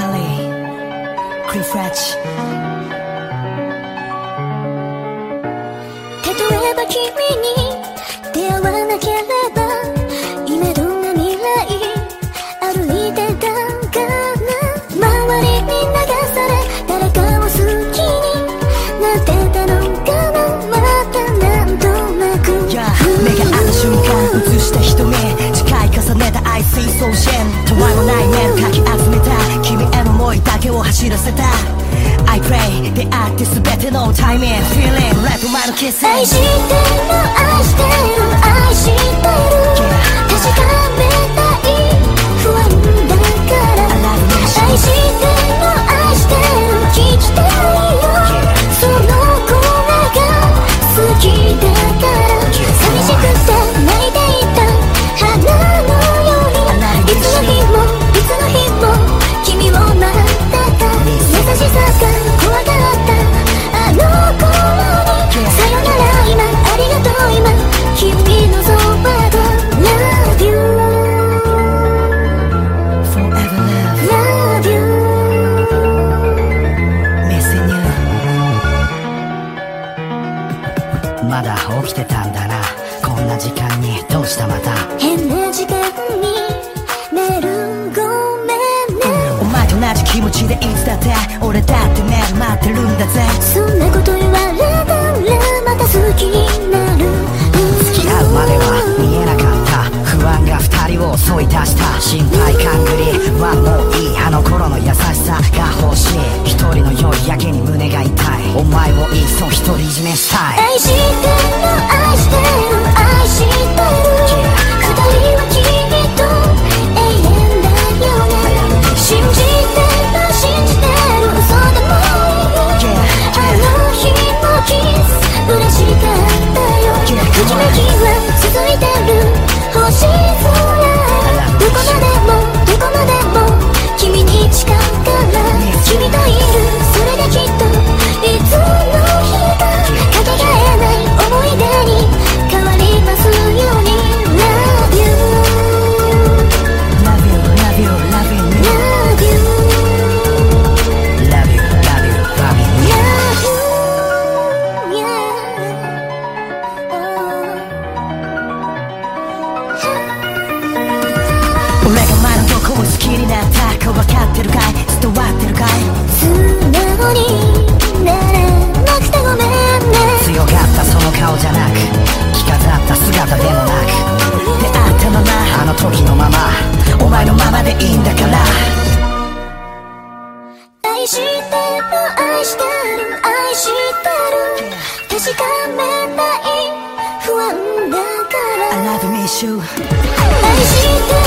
Italy, refresh. 例えば君にけを走らせた。I pray 出会って全ての対面 Feeling ライブ前のキス愛してる愛してる愛してる。まだ起きてたんだな。こんな時間にどうしたまた。変な時間に寝る。ごめんね、お前と同じ気持ちでいつだって俺だって寝る待ってるんだぜ。そんなこと言われたらまた好きになる。やけに胸が痛い。お前をいっそ独り占めしたい。愛してる愛してる愛してる。いんだから。愛してる愛してる愛してる。確かめたい不安だから。I love me 愛してる。